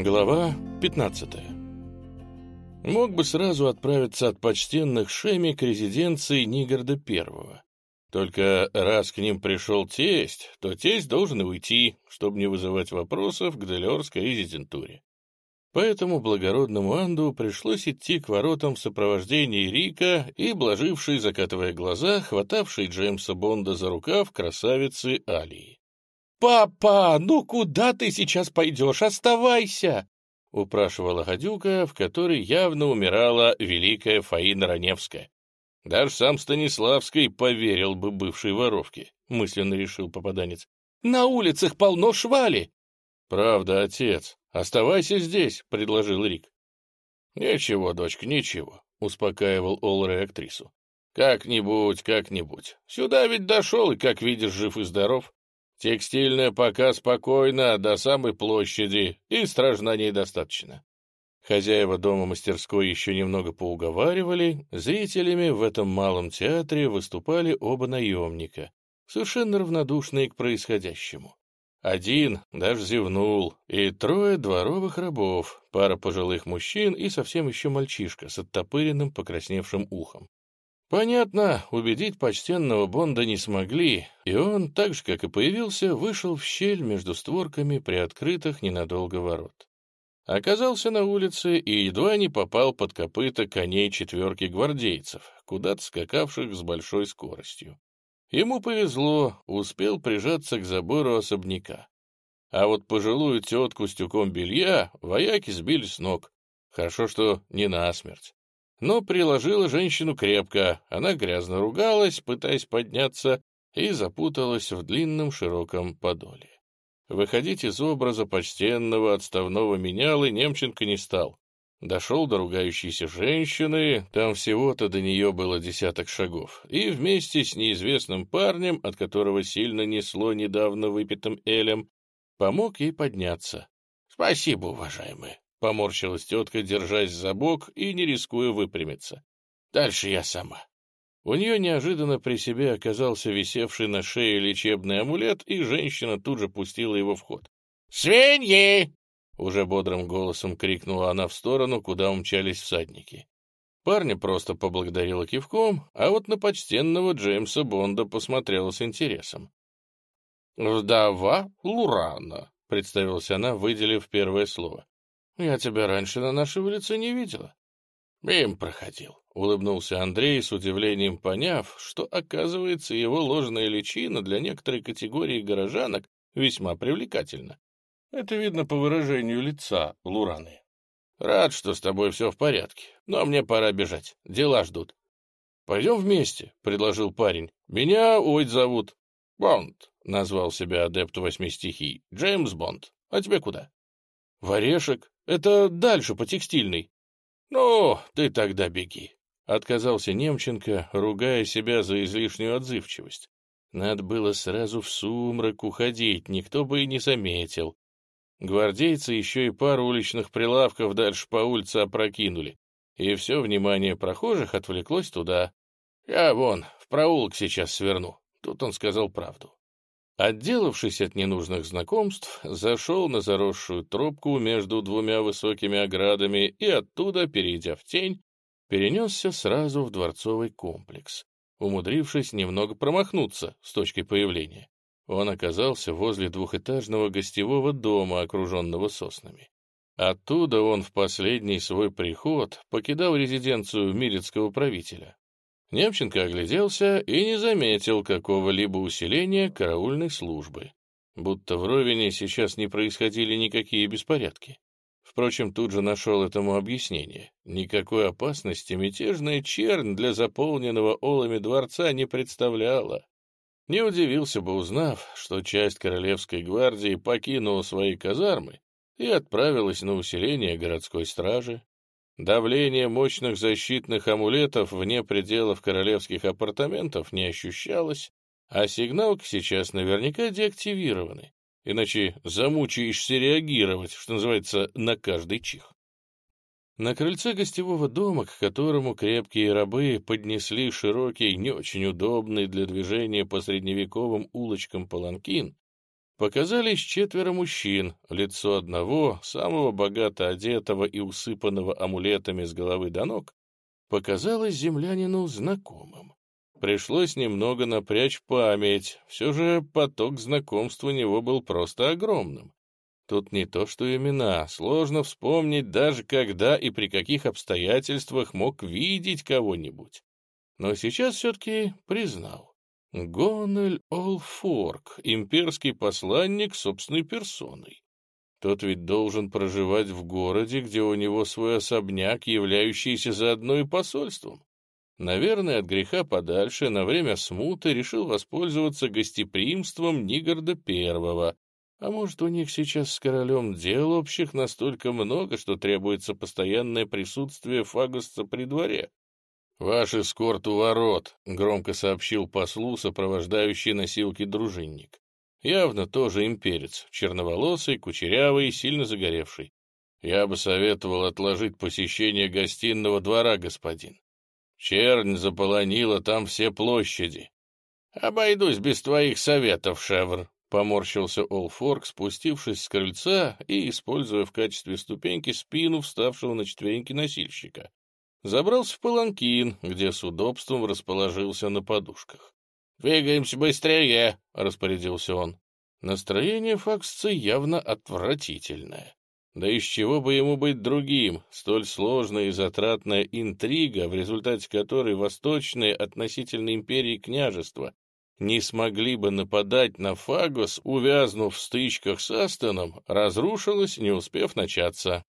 Глава 15 Мог бы сразу отправиться от почтенных Шеми к резиденции Нигарда Первого. Только раз к ним пришел тесть, то тесть должен уйти, чтобы не вызывать вопросов к Делерской резидентуре. Поэтому благородному Анду пришлось идти к воротам в сопровождении Рика и, блаживший, закатывая глаза, хватавший Джеймса Бонда за рукав красавицы Алии. «Папа, ну куда ты сейчас пойдешь? Оставайся!» — упрашивала гадюка, в которой явно умирала великая Фаина Раневская. Даже сам Станиславский поверил бы бывшей воровке, мысленно решил попаданец. «На улицах полно швали!» «Правда, отец. Оставайся здесь», — предложил Рик. «Ничего, дочка, ничего», — успокаивал Олрей актрису. «Как-нибудь, как-нибудь. Сюда ведь дошел, и, как видишь, жив и здоров. Текстильная пока спокойно, до самой площади, и стражданий достаточно. Хозяева дома-мастерской еще немного поуговаривали, зрителями в этом малом театре выступали оба наемника, совершенно равнодушные к происходящему. Один даже зевнул, и трое дворовых рабов, пара пожилых мужчин и совсем еще мальчишка с оттопыренным покрасневшим ухом. Понятно, убедить почтенного Бонда не смогли, и он, так же, как и появился, вышел в щель между створками приоткрытых ненадолго ворот. Оказался на улице и едва не попал под копыта коней четверки гвардейцев, куда-то скакавших с большой скоростью. Ему повезло, успел прижаться к забору особняка. А вот пожилую тетку с тюком белья вояки сбили с ног. Хорошо, что не насмерть но приложила женщину крепко. Она грязно ругалась, пытаясь подняться, и запуталась в длинном широком подоле. Выходить из образа почтенного отставного менялы Немченко не стал. Дошел до ругающейся женщины, там всего-то до нее было десяток шагов, и вместе с неизвестным парнем, от которого сильно несло недавно выпитым элем, помог ей подняться. — Спасибо, уважаемые. Поморщилась тетка, держась за бок и не рискуя выпрямиться. Дальше я сама. У нее неожиданно при себе оказался висевший на шее лечебный амулет, и женщина тут же пустила его в ход. «Свиньи!» — уже бодрым голосом крикнула она в сторону, куда умчались всадники. Парня просто поблагодарила кивком, а вот на почтенного Джеймса Бонда посмотрела с интересом. «Вдова Лурана», — представилась она, выделив первое слово. Я тебя раньше на нашей улице не видела. Мим проходил, — улыбнулся Андрей, с удивлением поняв, что, оказывается, его ложная личина для некоторой категории горожанок весьма привлекательна. Это видно по выражению лица Лураны. Рад, что с тобой все в порядке, но мне пора бежать, дела ждут. Пойдем вместе, — предложил парень. Меня Ойд зовут. Бонд, — назвал себя адепт восьми стихий. Джеймс Бонд. А тебе куда? В Орешек. Это дальше, по текстильной. Ну, ты тогда беги. Отказался Немченко, ругая себя за излишнюю отзывчивость. Надо было сразу в сумрак уходить, никто бы и не заметил. Гвардейцы еще и пару уличных прилавков дальше по улице опрокинули, и все внимание прохожих отвлеклось туда. Я вон, в проулок сейчас сверну. Тут он сказал правду. Отделавшись от ненужных знакомств, зашел на заросшую тропку между двумя высокими оградами и оттуда, перейдя в тень, перенесся сразу в дворцовый комплекс, умудрившись немного промахнуться с точки появления. Он оказался возле двухэтажного гостевого дома, окруженного соснами. Оттуда он в последний свой приход покидал резиденцию мирецкого правителя. Немченко огляделся и не заметил какого-либо усиления караульной службы, будто в Ровине сейчас не происходили никакие беспорядки. Впрочем, тут же нашел этому объяснение. Никакой опасности мятежная чернь для заполненного олами дворца не представляла. Не удивился бы, узнав, что часть Королевской гвардии покинула свои казармы и отправилась на усиление городской стражи, Давление мощных защитных амулетов вне пределов королевских апартаментов не ощущалось, а сигналки сейчас наверняка деактивированы, иначе замучаешься реагировать, что называется, на каждый чих. На крыльце гостевого дома, к которому крепкие рабы поднесли широкий, не очень удобный для движения по средневековым улочкам паланкин, показались четверо мужчин, лицо одного, самого богато одетого и усыпанного амулетами с головы до ног, показалось землянину знакомым. Пришлось немного напрячь память, все же поток знакомств у него был просто огромным. Тут не то что имена, сложно вспомнить даже когда и при каких обстоятельствах мог видеть кого-нибудь. Но сейчас все-таки признал. Гонель Олфорк, имперский посланник собственной персоной. Тот ведь должен проживать в городе, где у него свой особняк, являющийся заодно и посольством. Наверное, от греха подальше на время смуты решил воспользоваться гостеприимством Нигарда Первого. А может, у них сейчас с королем дел общих настолько много, что требуется постоянное присутствие фагосца при дворе? «Ваш эскорт у ворот», — громко сообщил послу сопровождающий носилки дружинник. Явно тоже имперец, черноволосый, кучерявый, сильно загоревший. Я бы советовал отложить посещение гостиного двора, господин. Чернь заполонила там все площади. Обойдусь без твоих советов, Шевр, — поморщился Олфорк, спустившись с крыльца и используя в качестве ступеньки спину вставшего на четвереньки носильщика. Забрался в паланкин, где с удобством расположился на подушках. «Двигаемся быстрее!» — распорядился он. Настроение Факсца явно отвратительное. Да из чего бы ему быть другим, столь сложная и затратная интрига, в результате которой восточные относительно империи княжества не смогли бы нападать на Фагос, увязнув в стычках с Астоном, разрушилась, не успев начаться.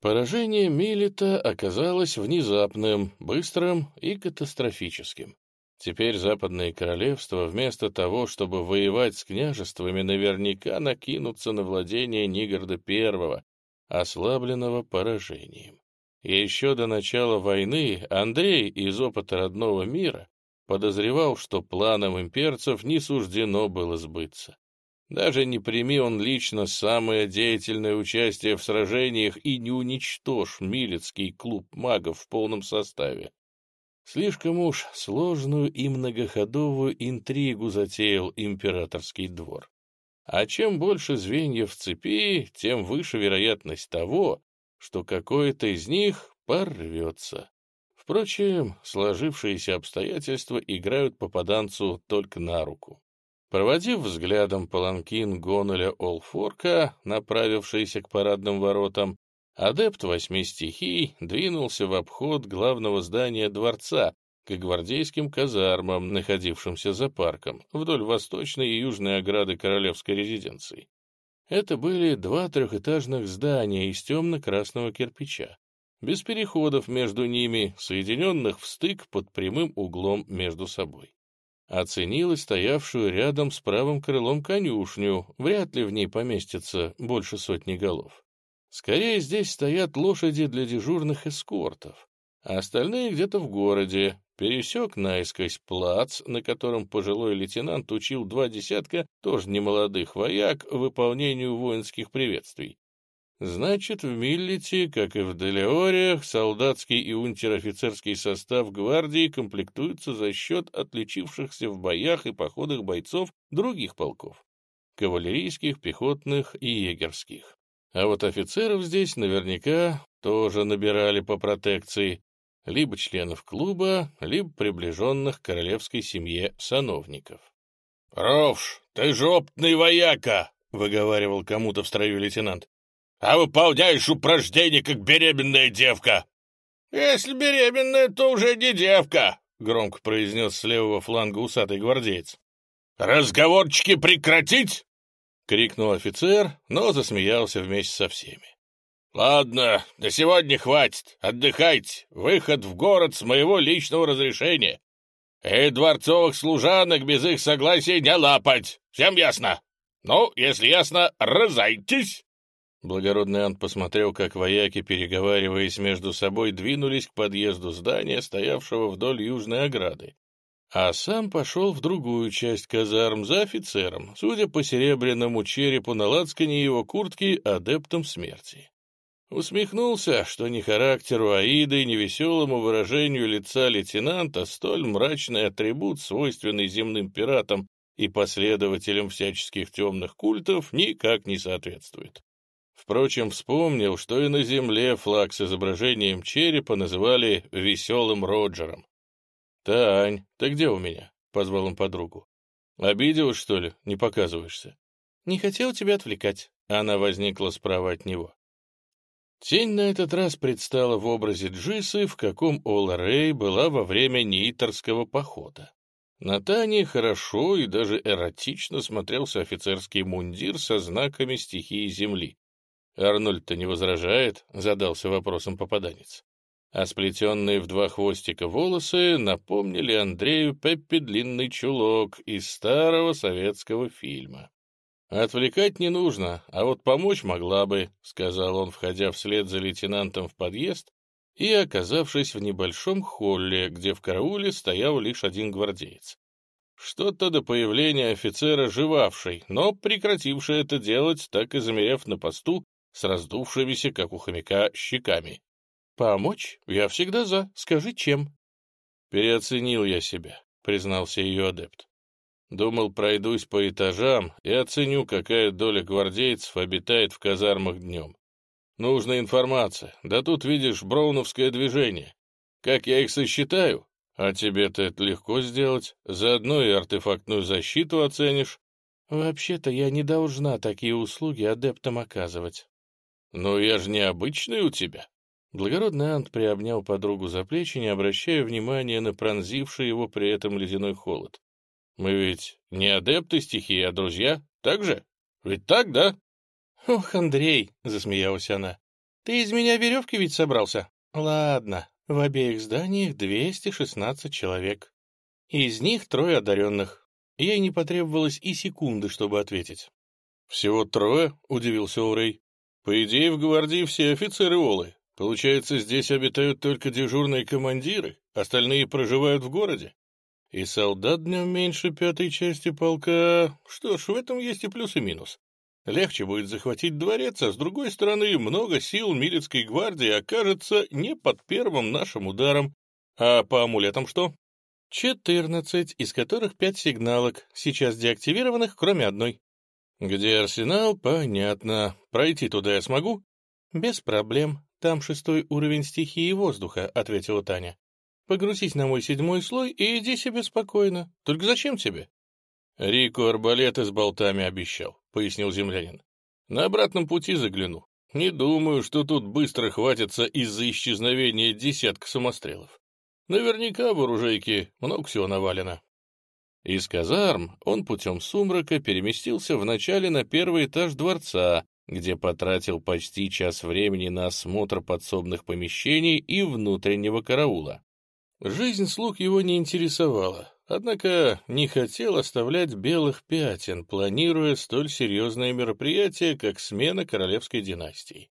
Поражение Милита оказалось внезапным, быстрым и катастрофическим. Теперь западные королевства, вместо того, чтобы воевать с княжествами, наверняка накинутся на владение Нигарда I, ослабленного поражением. Еще до начала войны Андрей из опыта родного мира подозревал, что планам имперцев не суждено было сбыться. Даже не прими он лично самое деятельное участие в сражениях и не уничтожь Милецкий клуб магов в полном составе. Слишком уж сложную и многоходовую интригу затеял императорский двор. А чем больше звеньев в цепи, тем выше вероятность того, что какое-то из них порвется. Впрочем, сложившиеся обстоятельства играют попаданцу только на руку. Проводив взглядом паланкин Гонуля Олфорка, направившийся к парадным воротам, адепт восьми стихий двинулся в обход главного здания дворца к гвардейским казармам, находившимся за парком, вдоль восточной и южной ограды королевской резиденции. Это были два трехэтажных здания из темно-красного кирпича, без переходов между ними, соединенных в стык под прямым углом между собой оценила стоявшую рядом с правым крылом конюшню, вряд ли в ней поместится больше сотни голов. Скорее, здесь стоят лошади для дежурных эскортов, а остальные где-то в городе. Пересек наискось плац, на котором пожилой лейтенант учил два десятка тоже немолодых вояк выполнению воинских приветствий. Значит, в Миллите, как и в Делеоре, солдатский и унтер-офицерский состав гвардии комплектуется за счет отличившихся в боях и походах бойцов других полков — кавалерийских, пехотных и егерских. А вот офицеров здесь наверняка тоже набирали по протекции, либо членов клуба, либо приближенных к королевской семье сановников. — Ровш, ты же опытный вояка! — выговаривал кому-то в строю лейтенант а выполняешь упражнение, как беременная девка. — Если беременная, то уже не девка, — громко произнес с левого фланга усатый гвардеец. — Разговорчики прекратить! — крикнул офицер, но засмеялся вместе со всеми. — Ладно, до сегодня хватит, отдыхайте, выход в город с моего личного разрешения. И дворцовых служанок без их согласия не лапать, всем ясно? Ну, если ясно, разойтись! Благородный Ант посмотрел, как вояки, переговариваясь между собой, двинулись к подъезду здания, стоявшего вдоль южной ограды. А сам пошел в другую часть казарм за офицером, судя по серебряному черепу на лацкане его куртки, адептом смерти. Усмехнулся, что ни характеру Аиды, ни веселому выражению лица лейтенанта столь мрачный атрибут, свойственный земным пиратам и последователям всяческих темных культов никак не соответствует. Впрочем, вспомнил, что и на Земле флаг с изображением черепа называли «веселым Роджером». «Тань, ты где у меня?» — позвал он подругу. «Обиделась, что ли? Не показываешься?» «Не хотел тебя отвлекать». Она возникла справа от него. Тень на этот раз предстала в образе Джисы, в каком Ола Рэй была во время Нейтерского похода. На Тане хорошо и даже эротично смотрелся офицерский мундир со знаками стихии Земли. «Арнольд-то не возражает?» — задался вопросом попаданец. А сплетенные в два хвостика волосы напомнили Андрею Пеппи длинный чулок из старого советского фильма. «Отвлекать не нужно, а вот помочь могла бы», — сказал он, входя вслед за лейтенантом в подъезд и оказавшись в небольшом холле, где в карауле стоял лишь один гвардеец. Что-то до появления офицера живавший, но прекративший это делать, так и замерев на посту с раздувшимися, как у хомяка, щеками. «Помочь? Я всегда за. Скажи, чем?» «Переоценил я себя», — признался ее адепт. Думал, пройдусь по этажам и оценю, какая доля гвардейцев обитает в казармах днем. Нужна информация. Да тут, видишь, броуновское движение. Как я их сосчитаю? А тебе-то это легко сделать. Заодно и артефактную защиту оценишь. Вообще-то я не должна такие услуги адептам оказывать. Но я же необычный у тебя. Благородный Ант приобнял подругу за плечи, не обращая внимания на пронзивший его при этом ледяной холод. Мы ведь не адепты стихии, а друзья, так же? Ведь так, да?» «Ох, Андрей!» — засмеялась она. «Ты из меня веревки ведь собрался? Ладно, в обеих зданиях 216 человек. Из них трое одаренных. Ей не потребовалось и секунды, чтобы ответить. «Всего трое?» — удивился Урей. «По идее, в гвардии все офицеры Олы. Получается, здесь обитают только дежурные командиры, остальные проживают в городе?» И солдат днем меньше пятой части полка. Что ж, в этом есть и плюс, и минус. Легче будет захватить дворец, а с другой стороны, много сил Милецкой гвардии окажется не под первым нашим ударом. А по амулетам что? Четырнадцать, из которых пять сигналок, сейчас деактивированных, кроме одной. Где арсенал, понятно. Пройти туда я смогу? Без проблем. Там шестой уровень стихии воздуха, ответила Таня. Погрузись на мой седьмой слой и иди себе спокойно. Только зачем тебе?» «Рику арбалеты с болтами обещал», — пояснил землянин. «На обратном пути загляну. Не думаю, что тут быстро хватится из-за исчезновения десятка самострелов. Наверняка в оружейке много всего навалено». Из казарм он путем сумрака переместился вначале на первый этаж дворца, где потратил почти час времени на осмотр подсобных помещений и внутреннего караула. Жизнь слуг его не интересовала, однако не хотел оставлять белых пятен, планируя столь серьезное мероприятие, как смена королевской династии.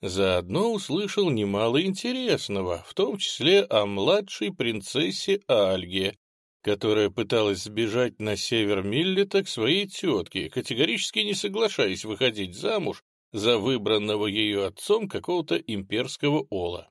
Заодно услышал немало интересного, в том числе о младшей принцессе Альге, которая пыталась сбежать на север Миллета к своей тетке, категорически не соглашаясь выходить замуж за выбранного ее отцом какого-то имперского ола.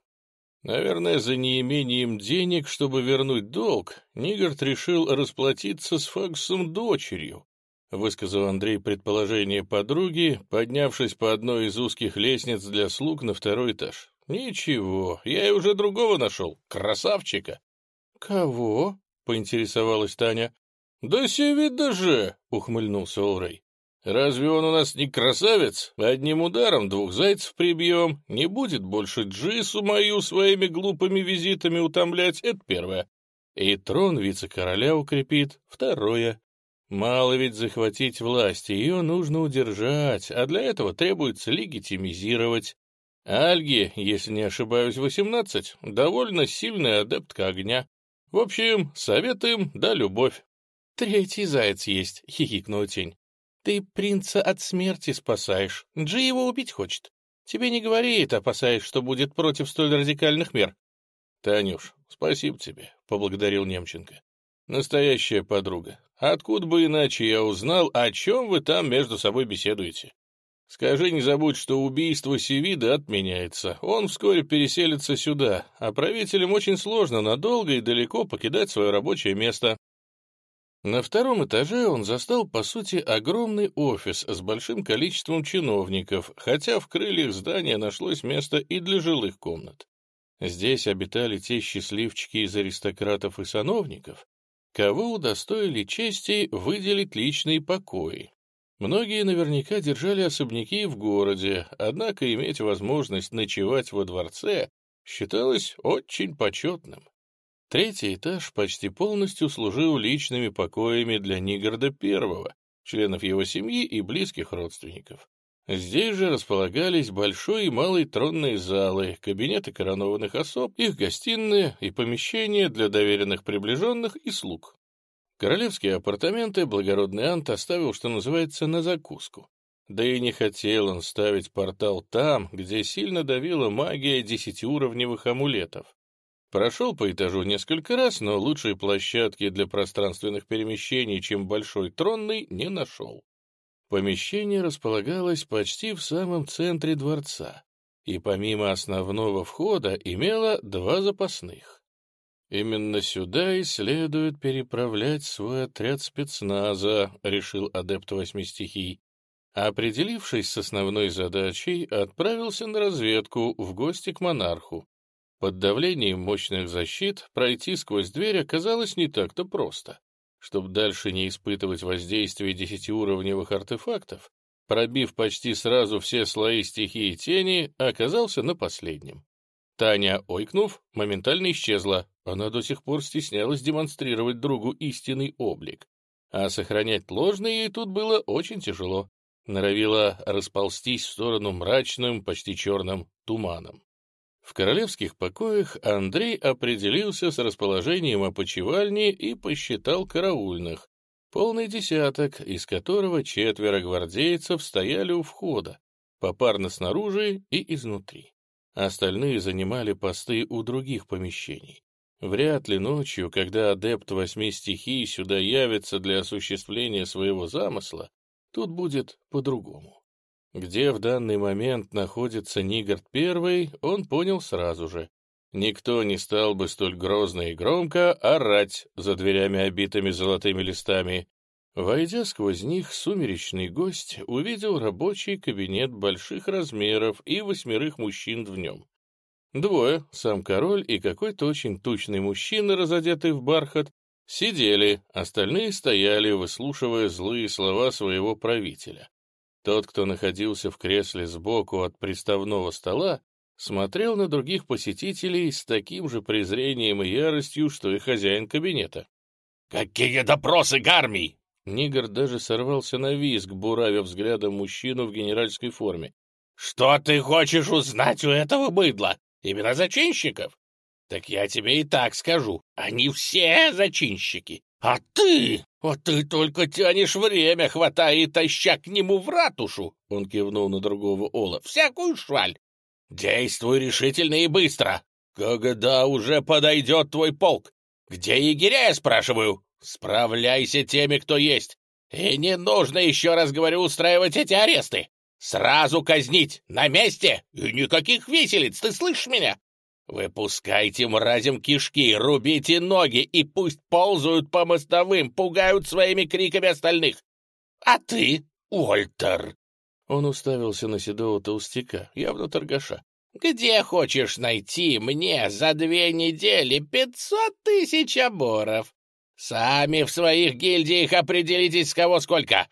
Наверное, за неимением денег, чтобы вернуть долг, Нигард решил расплатиться с Фагсом дочерью, высказал Андрей предположение подруги, поднявшись по одной из узких лестниц для слуг на второй этаж. «Ничего, я и уже другого нашел, красавчика». «Кого?» — поинтересовалась Таня. «Да Севида же!» — ухмыльнулся Олрей. Разве он у нас не красавец? Одним ударом двух зайцев прибьем. Не будет больше Джису мою своими глупыми визитами утомлять. Это первое. И трон вице-короля укрепит. Второе. Мало ведь захватить власть, ее нужно удержать, а для этого требуется легитимизировать. Альги, если не ошибаюсь, восемнадцать, довольно сильная адептка огня. В общем, советуем да любовь. «Третий заяц есть», — хихикнула тень. Ты принца от смерти спасаешь. Джи его убить хочет. Тебе не говорит, опасаясь, что будет против столь радикальных мер. — Танюш, спасибо тебе, — поблагодарил Немченко. — Настоящая подруга. Откуда бы иначе я узнал, о чем вы там между собой беседуете? Скажи, не забудь, что убийство Севида отменяется. Он вскоре переселится сюда, а правителям очень сложно надолго и далеко покидать свое рабочее место. На втором этаже он застал, по сути, огромный офис с большим количеством чиновников, хотя в крыльях здания нашлось место и для жилых комнат. Здесь обитали те счастливчики из аристократов и сановников, кого удостоили чести выделить личные покои. Многие наверняка держали особняки в городе, однако иметь возможность ночевать во дворце считалось очень почетным. Третий этаж почти полностью служил личными покоями для Нигорда I, членов его семьи и близких родственников. Здесь же располагались большой и малый тронные залы, кабинеты коронованных особ, их гостиные и помещения для доверенных приближенных и слуг. Королевские апартаменты благородный Ант оставил, что называется, на закуску. Да и не хотел он ставить портал там, где сильно давила магия десятиуровневых амулетов. Прошел по этажу несколько раз, но лучшей площадки для пространственных перемещений, чем большой тронный, не нашел. Помещение располагалось почти в самом центре дворца, и помимо основного входа имело два запасных. «Именно сюда и следует переправлять свой отряд спецназа», — решил адепт восьми стихий. Определившись с основной задачей, отправился на разведку в гости к монарху. Под давлением мощных защит пройти сквозь дверь оказалось не так-то просто. Чтобы дальше не испытывать воздействие десятиуровневых артефактов, пробив почти сразу все слои стихии тени, оказался на последнем. Таня, ойкнув, моментально исчезла. Она до сих пор стеснялась демонстрировать другу истинный облик. А сохранять ложный ей тут было очень тяжело. Норовила расползтись в сторону мрачным, почти черным туманом. В королевских покоях Андрей определился с расположением опочивальни и посчитал караульных. Полный десяток, из которого четверо гвардейцев стояли у входа, попарно снаружи и изнутри. Остальные занимали посты у других помещений. Вряд ли ночью, когда адепт восьми стихий сюда явится для осуществления своего замысла, тут будет по-другому. Где в данный момент находится Нигард I, он понял сразу же. Никто не стал бы столь грозно и громко орать за дверями, обитыми золотыми листами. Войдя сквозь них, сумеречный гость увидел рабочий кабинет больших размеров и восьмерых мужчин в нем. Двое, сам король и какой-то очень тучный мужчина, разодетый в бархат, сидели, остальные стояли, выслушивая злые слова своего правителя. Тот, кто находился в кресле сбоку от приставного стола, смотрел на других посетителей с таким же презрением и яростью, что и хозяин кабинета. «Какие допросы, Гармий!» Нигр даже сорвался на визг, буравя взглядом мужчину в генеральской форме. «Что ты хочешь узнать у этого быдла? Именно зачинщиков? Так я тебе и так скажу. Они все зачинщики. А ты, а ты только тянешь время, хватая и таща к нему в ратушу, — он кивнул на другого Ола, — всякую шваль. Действуй решительно и быстро. Когда уже подойдет твой полк? Где егеря, я спрашиваю? Справляйся теми, кто есть. И не нужно, еще раз говорю, устраивать эти аресты. Сразу казнить, на месте, и никаких виселиц, ты слышишь меня? «Выпускайте мразям кишки, рубите ноги и пусть ползают по мостовым, пугают своими криками остальных! А ты, Уольтер!» Он уставился на седого толстяка, явно торгаша. «Где хочешь найти мне за две недели пятьсот тысяч оборов? Сами в своих гильдиях определитесь, с кого сколько!»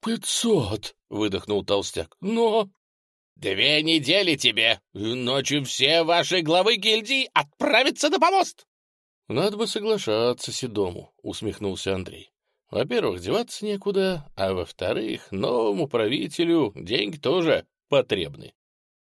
«Пятьсот!» — выдохнул толстяк. «Но...» «Две недели тебе, иначе все ваши главы гильдии отправятся на помост!» «Надо бы соглашаться Седому», — усмехнулся Андрей. «Во-первых, деваться некуда, а во-вторых, новому правителю деньги тоже потребны».